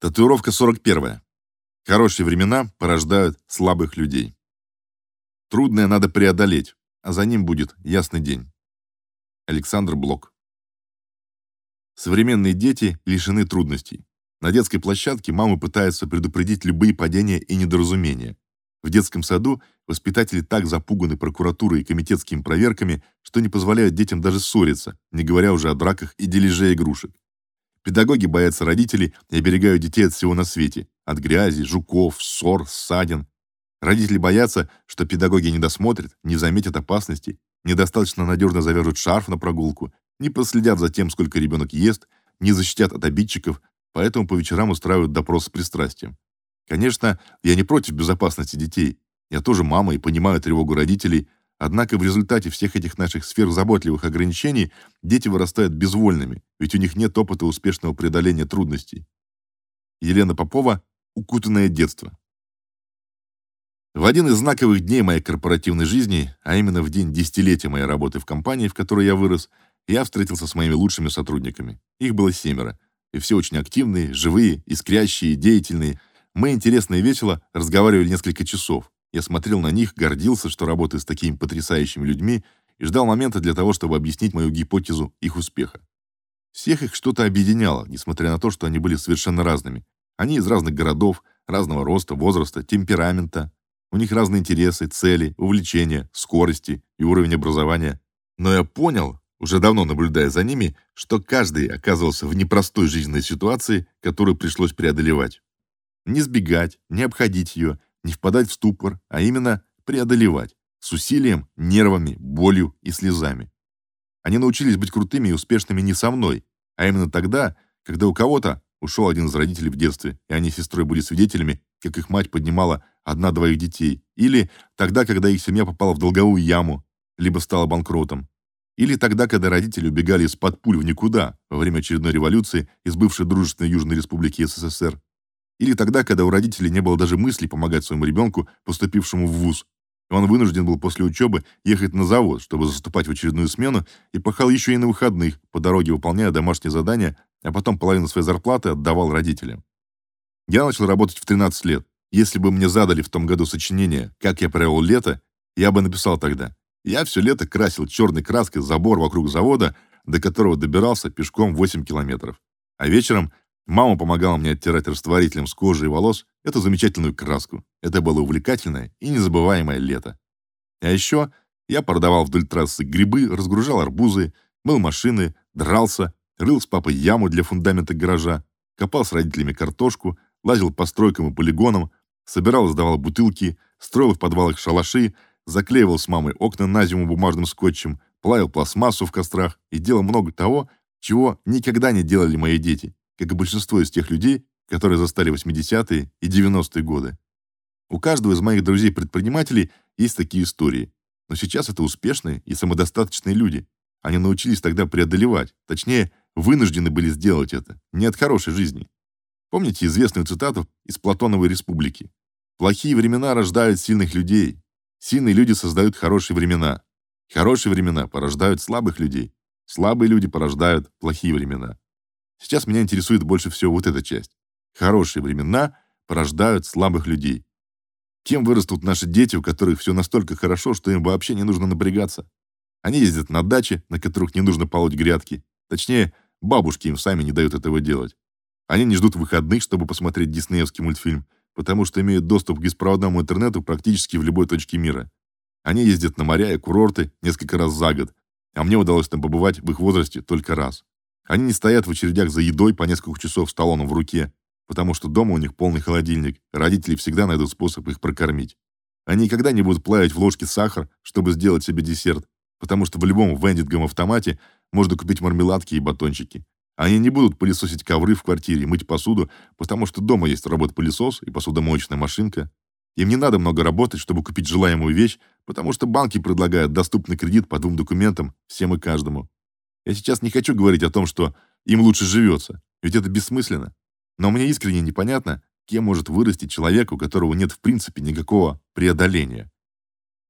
Татуировка 41. Хорошие времена порождают слабых людей. Трудное надо преодолеть, а за ним будет ясный день. Александр Блок. Современные дети лишены трудностей. На детской площадке мамы пытаются предупредить любые падения и недоразумения. В детском саду воспитатели так запуганы прокуратурой и комитетскими проверками, что не позволяют детям даже ссориться, не говоря уже о драках и дележе игрушек. Педагоги боятся родителей и оберегают детей от всего на свете: от грязи, жуков, ссор, ссадин. Родители боятся, что педагоги не досмотрят, не заметят опасности, недостаточно надежно завяжут шарф на прогулку, не проследят за тем, сколько ребенок ест, не защитят от обидчиков, поэтому по вечерам устраивают допрос с пристрастием. Конечно, я не против безопасности детей. Я тоже мама и понимаю тревогу родителей, Однако в результате всех этих наших сверхзаботливых ограничений дети вырастают безвольными, ведь у них нет опыта успешного преодоления трудностей. Елена Попова «Укутанное детство». В один из знаковых дней моей корпоративной жизни, а именно в день десятилетия моей работы в компании, в которой я вырос, я встретился с моими лучшими сотрудниками. Их было семеро, и все очень активные, живые, искрящие, деятельные. Мы интересно и весело разговаривали несколько часов, я смотрел на них, гордился, что работаю с такими потрясающими людьми и ждал момента для того, чтобы объяснить мою гипотезу их успеха. Всех их что-то объединяло, несмотря на то, что они были совершенно разными. Они из разных городов, разного роста, возраста, темперамента. У них разные интересы, цели, увлечения, скорости и уровень образования. Но я понял, уже давно наблюдая за ними, что каждый оказывался в непростой жизненной ситуации, которую пришлось преодолевать. Не сбегать, не обходить ее, не впадать в ступор, а именно преодолевать с усилием, нервами, болью и слезами. Они научились быть крутыми и успешными не со мной, а именно тогда, когда у кого-то ушел один из родителей в детстве, и они с сестрой были свидетелями, как их мать поднимала одна-двоих детей, или тогда, когда их семья попала в долговую яму, либо стала банкротом, или тогда, когда родители убегали из-под пуль в никуда во время очередной революции из бывшей дружественной Южной Республики СССР, или тогда, когда у родителей не было даже мысли помогать своему ребенку, поступившему в вуз. И он вынужден был после учебы ехать на завод, чтобы заступать в очередную смену, и пахал еще и на выходных, по дороге выполняя домашние задания, а потом половину своей зарплаты отдавал родителям. Я начал работать в 13 лет. Если бы мне задали в том году сочинение «Как я провел лето», я бы написал тогда. Я все лето красил черной краской забор вокруг завода, до которого добирался пешком 8 километров. А вечером Мама помогала мне оттирать растворителем с кожи и волос эту замечательную краску. Это было увлекательное и незабываемое лето. А еще я продавал вдоль трассы грибы, разгружал арбузы, мыл машины, дрался, рыл с папой яму для фундамента гаража, копал с родителями картошку, лазил по стройкам и полигонам, собирал и сдавал бутылки, строил в подвалах шалаши, заклеивал с мамой окна на зиму бумажным скотчем, плавил пластмассу в кострах и делал много того, чего никогда не делали мои дети как и большинство из тех людей, которые застали 80-е и 90-е годы. У каждого из моих друзей-предпринимателей есть такие истории, но сейчас это успешные и самодостаточные люди. Они научились тогда преодолевать, точнее, вынуждены были сделать это, не от хорошей жизни. Помните известную цитату из Платоновой республики? Плохие времена рождают сильных людей. Сильные люди создают хорошие времена. Хорошие времена порождают слабых людей. Слабые люди порождают плохие времена. Сейчас меня интересует больше всего вот эта часть. Хорошие времена порождают слабых людей. Кем вырастут наши дети, у которых все настолько хорошо, что им вообще не нужно напрягаться? Они ездят на дачи, на которых не нужно полоть грядки. Точнее, бабушки им сами не дают этого делать. Они не ждут выходных, чтобы посмотреть диснеевский мультфильм, потому что имеют доступ к беспроводному интернету практически в любой точке мира. Они ездят на моря и курорты несколько раз за год, а мне удалось там побывать в их возрасте только раз. Они не стоят в очередях за едой по несколько часов с талоном в руке, потому что дома у них полный холодильник. Родители всегда найдут способ их прокормить. Они никогда не будут плавить в ложке сахар, чтобы сделать себе десерт, потому что в любом вендингом автомате можно купить мармеладки и батончики. Они не будут пылесосить ковры в квартире, мыть посуду, потому что дома есть робот-пылесос и посудомоечная машинка. Им не надо много работать, чтобы купить желаемую вещь, потому что банки предлагают доступный кредит по двум документам всем и каждому. Я сейчас не хочу говорить о том, что им лучше живется, ведь это бессмысленно. Но мне искренне непонятно, кем может вырасти человек, у которого нет в принципе никакого преодоления.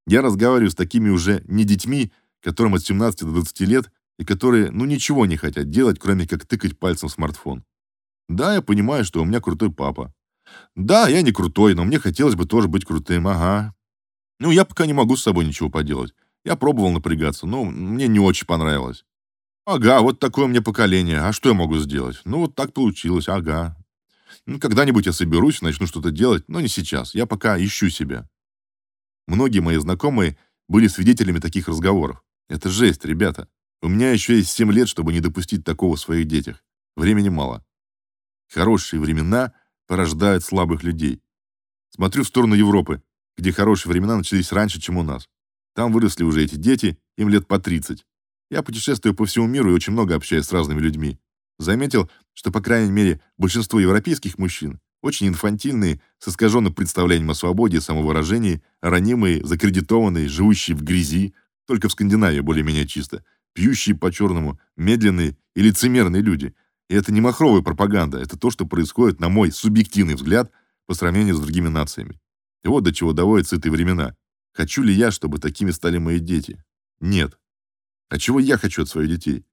Я разговариваю с такими уже не детьми, которым от 17 до 20 лет, и которые ну ничего не хотят делать, кроме как тыкать пальцем в смартфон. Да, я понимаю, что у меня крутой папа. Да, я не крутой, но мне хотелось бы тоже быть крутым. Ага. Ну, я пока не могу с собой ничего поделать. Я пробовал напрягаться, но мне не очень понравилось. Ага, вот такое меня поколение. А что я могу сделать? Ну, вот так получилось. Ага. Ну, когда-нибудь я соберусь, начну что-то делать, но не сейчас. Я пока ищу себя. Многие мои знакомые были свидетелями таких разговоров. Это жесть, ребята. У меня еще есть 7 лет, чтобы не допустить такого в своих детях. Времени мало. Хорошие времена порождают слабых людей. Смотрю в сторону Европы, где хорошие времена начались раньше, чем у нас. Там выросли уже эти дети, им лет по 30. Я путешествую по всему миру и очень много общаюсь с разными людьми. Заметил, что, по крайней мере, большинство европейских мужчин очень инфантильные, с искаженным представлением о свободе и самовыражении, ранимые, закредитованные, живущие в грязи, только в Скандинавии более-менее чисто, пьющие по-черному, медленные и лицемерные люди. И это не махровая пропаганда, это то, что происходит, на мой субъективный взгляд, по сравнению с другими нациями. И вот до чего доводят сытые времена. Хочу ли я, чтобы такими стали мои дети? Нет. А чего я хочу от своих детей?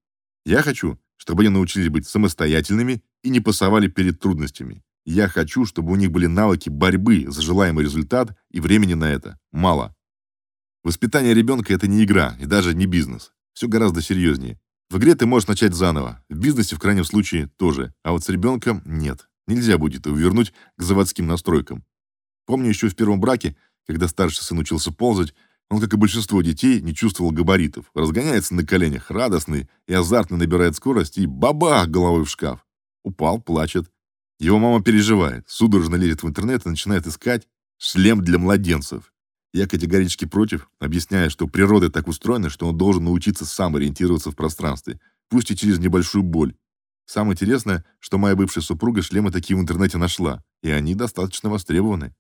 Я хочу, чтобы они научились быть самостоятельными и не пасовали перед трудностями. Я хочу, чтобы у них были навыки борьбы за желаемый результат, и времени на это мало. Воспитание ребенка – это не игра и даже не бизнес. Все гораздо серьезнее. В игре ты можешь начать заново, в бизнесе в крайнем случае тоже, а вот с ребенком нет. Нельзя будет его вернуть к заводским настройкам. Помню еще в первом браке, когда старший сын учился ползать, он, как и большинство детей, не чувствовал габаритов, разгоняется на коленях, радостный и азартно набирает скорость и бабах головой в шкаф. Упал, плачет. Его мама переживает, судорожно лезет в интернет и начинает искать шлем для младенцев. Я категорически против, объясняя, что природа так устроена, что он должен научиться сам ориентироваться в пространстве, пусть и через небольшую боль. Самое интересное, что моя бывшая супруга шлемы такие в интернете нашла, и они достаточно востребованы.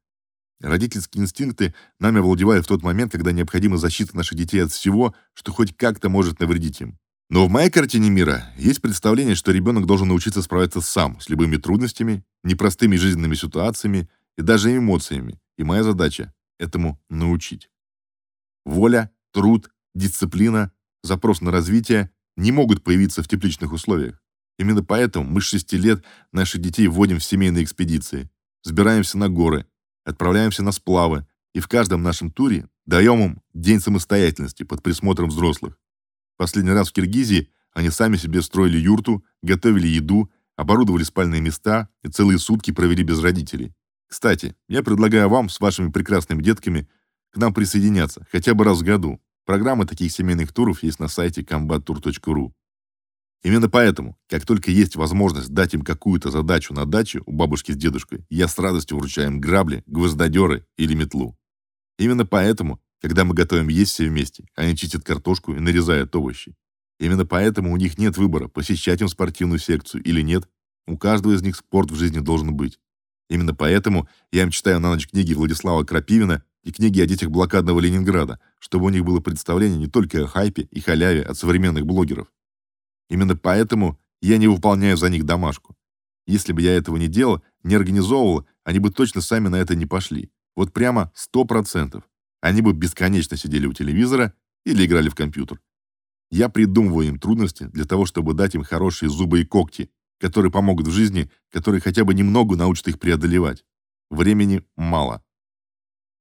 Родительские инстинкты нами овладевают в тот момент, когда необходима защита наших детей от всего, что хоть как-то может навредить им. Но в моей картине мира есть представление, что ребенок должен научиться справляться сам с любыми трудностями, непростыми жизненными ситуациями и даже эмоциями. И моя задача этому научить. Воля, труд, дисциплина, запрос на развитие не могут появиться в тепличных условиях. Именно поэтому мы с 6 лет наших детей вводим в семейные экспедиции, взбираемся на горы, отправляемся на сплавы, и в каждом нашем туре даем им день самостоятельности под присмотром взрослых. Последний раз в Киргизии они сами себе строили юрту, готовили еду, оборудовали спальные места и целые сутки провели без родителей. Кстати, я предлагаю вам с вашими прекрасными детками к нам присоединяться хотя бы раз в году. Программа таких семейных туров есть на сайте combattour.ru. Именно поэтому, как только есть возможность дать им какую-то задачу на даче у бабушки с дедушкой, я с радостью вручаю им грабли, гвоздодеры или метлу. Именно поэтому, когда мы готовим есть все вместе, они чистят картошку и нарезают овощи. Именно поэтому у них нет выбора, посещать им спортивную секцию или нет. У каждого из них спорт в жизни должен быть. Именно поэтому я им читаю на ночь книги Владислава Крапивина и книги о детях блокадного Ленинграда, чтобы у них было представление не только о хайпе и халяве от современных блогеров, Именно поэтому я не выполняю за них домашку. Если бы я этого не делал, не организовывал, они бы точно сами на это не пошли. Вот прямо сто процентов. Они бы бесконечно сидели у телевизора или играли в компьютер. Я придумываю им трудности для того, чтобы дать им хорошие зубы и когти, которые помогут в жизни, которые хотя бы немного научат их преодолевать. Времени мало.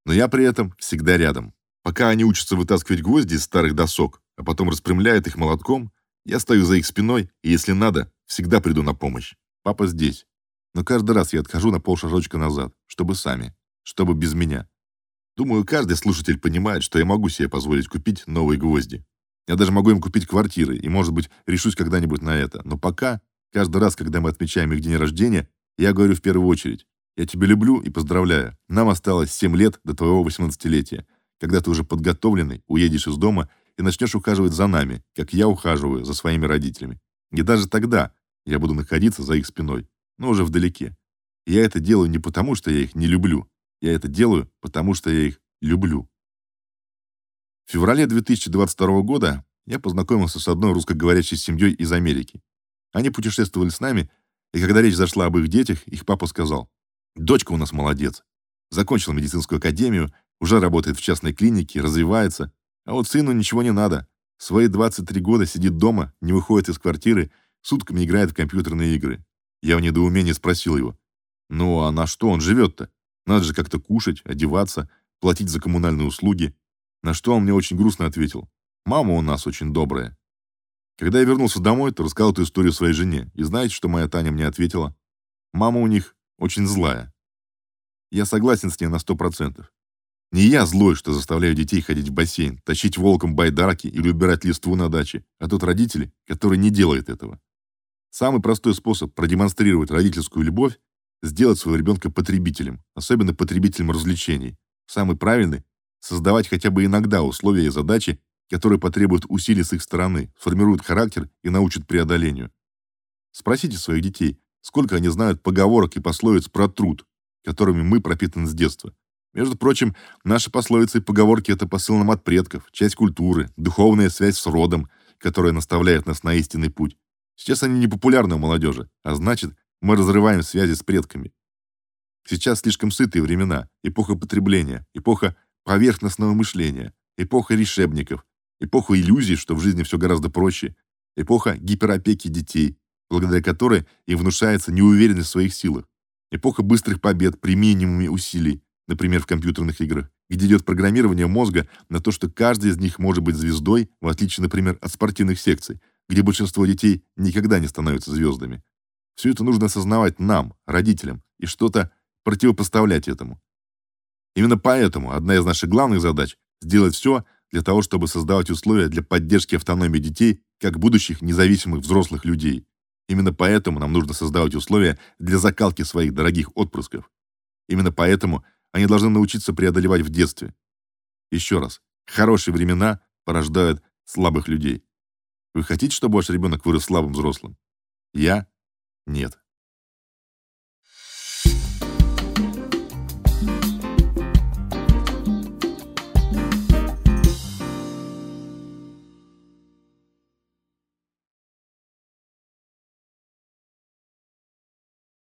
Но я при этом всегда рядом. Пока они учатся вытаскивать гвозди из старых досок, а потом распрямляют их молотком, я стою за их спиной, и если надо, всегда приду на помощь. Папа здесь. Но каждый раз я отхожу на полшажочка назад, чтобы сами, чтобы без меня. Думаю, каждый слушатель понимает, что я могу себе позволить купить новые гвозди. Я даже могу им купить квартиры, и, может быть, решусь когда-нибудь на это. Но пока, каждый раз, когда мы отмечаем их день рождения, я говорю в первую очередь, я тебя люблю и поздравляю. Нам осталось 7 лет до твоего 18-летия, когда ты уже подготовленный, уедешь из дома и начнешь ухаживать за нами, как я ухаживаю за своими родителями. И даже тогда я буду находиться за их спиной, но уже вдалеке. Я это делаю не потому, что я их не люблю. Я это делаю, потому что я их люблю. В феврале 2022 года я познакомился с одной русскоговорящей семьей из Америки. Они путешествовали с нами, и когда речь зашла об их детях, их папа сказал: "Дочка у нас молодец. Закончила медицинскую академию, уже работает в частной клинике, развивается, а вот сыну ничего не надо. Свои 23 года сидит дома, не выходит из квартиры, сутками играет в компьютерные игры. Я в недоумении спросил его: "Ну, а на что он живет-то? Надо же как-то кушать, одеваться, платить за коммунальные услуги". На что он мне очень грустно ответил: "Мама у нас очень добрая". Когда я вернулся домой, то рассказал эту историю своей жене. И знаете, что моя Таня мне ответила? Мама у них очень злая. Я согласен с ней на сто процентов. Не я злой, что заставляю детей ходить в бассейн, тащить волком байдарки или убирать листву на даче, а тот родитель, который не делает этого. Самый простой способ продемонстрировать родительскую любовь сделать своего ребенка потребителем, особенно потребителем развлечений. Самый правильный создавать хотя бы иногда условия и задачи, которые потребуют усилий с их стороны, сформируют характер и научат преодолению. Спросите своих детей, сколько они знают поговорок и пословиц про труд, которыми мы пропитаны с детства. Между прочим, наши пословицы и поговорки это посыл нам от предков, часть культуры, духовная связь с родом, которая наставляет нас на истинный путь. Сейчас они не популярны у молодежи, а значит, мы разрываем связи с предками. Сейчас слишком сытые времена, эпоха потребления, эпоха поверхностного мышления, эпоха решебников, эпоха иллюзий, что в жизни все гораздо проще, эпоха гиперопеки детей, благодаря которой им внушается неуверенность в своих силах, эпоха быстрых побед при минимуме усилий, например, в компьютерных играх, где идет программирование мозга на то, что каждый из них может быть звездой, в отличие, например, от спортивных секций, где большинство детей никогда не становятся звездами. Все это нужно осознавать нам, родителям, и что-то противопоставлять этому. Именно поэтому одна из наших главных задач сделать все для того, чтобы создавать условия для поддержки автономии детей как будущих независимых взрослых людей. Именно поэтому нам нужно создавать условия для закалки своих дорогих отпрысков. Именно поэтому они должны научиться преодолевать в детстве. Еще раз, хорошие времена порождают слабых людей. Вы хотите, чтобы ваш ребенок вырос слабым взрослым? Я нет.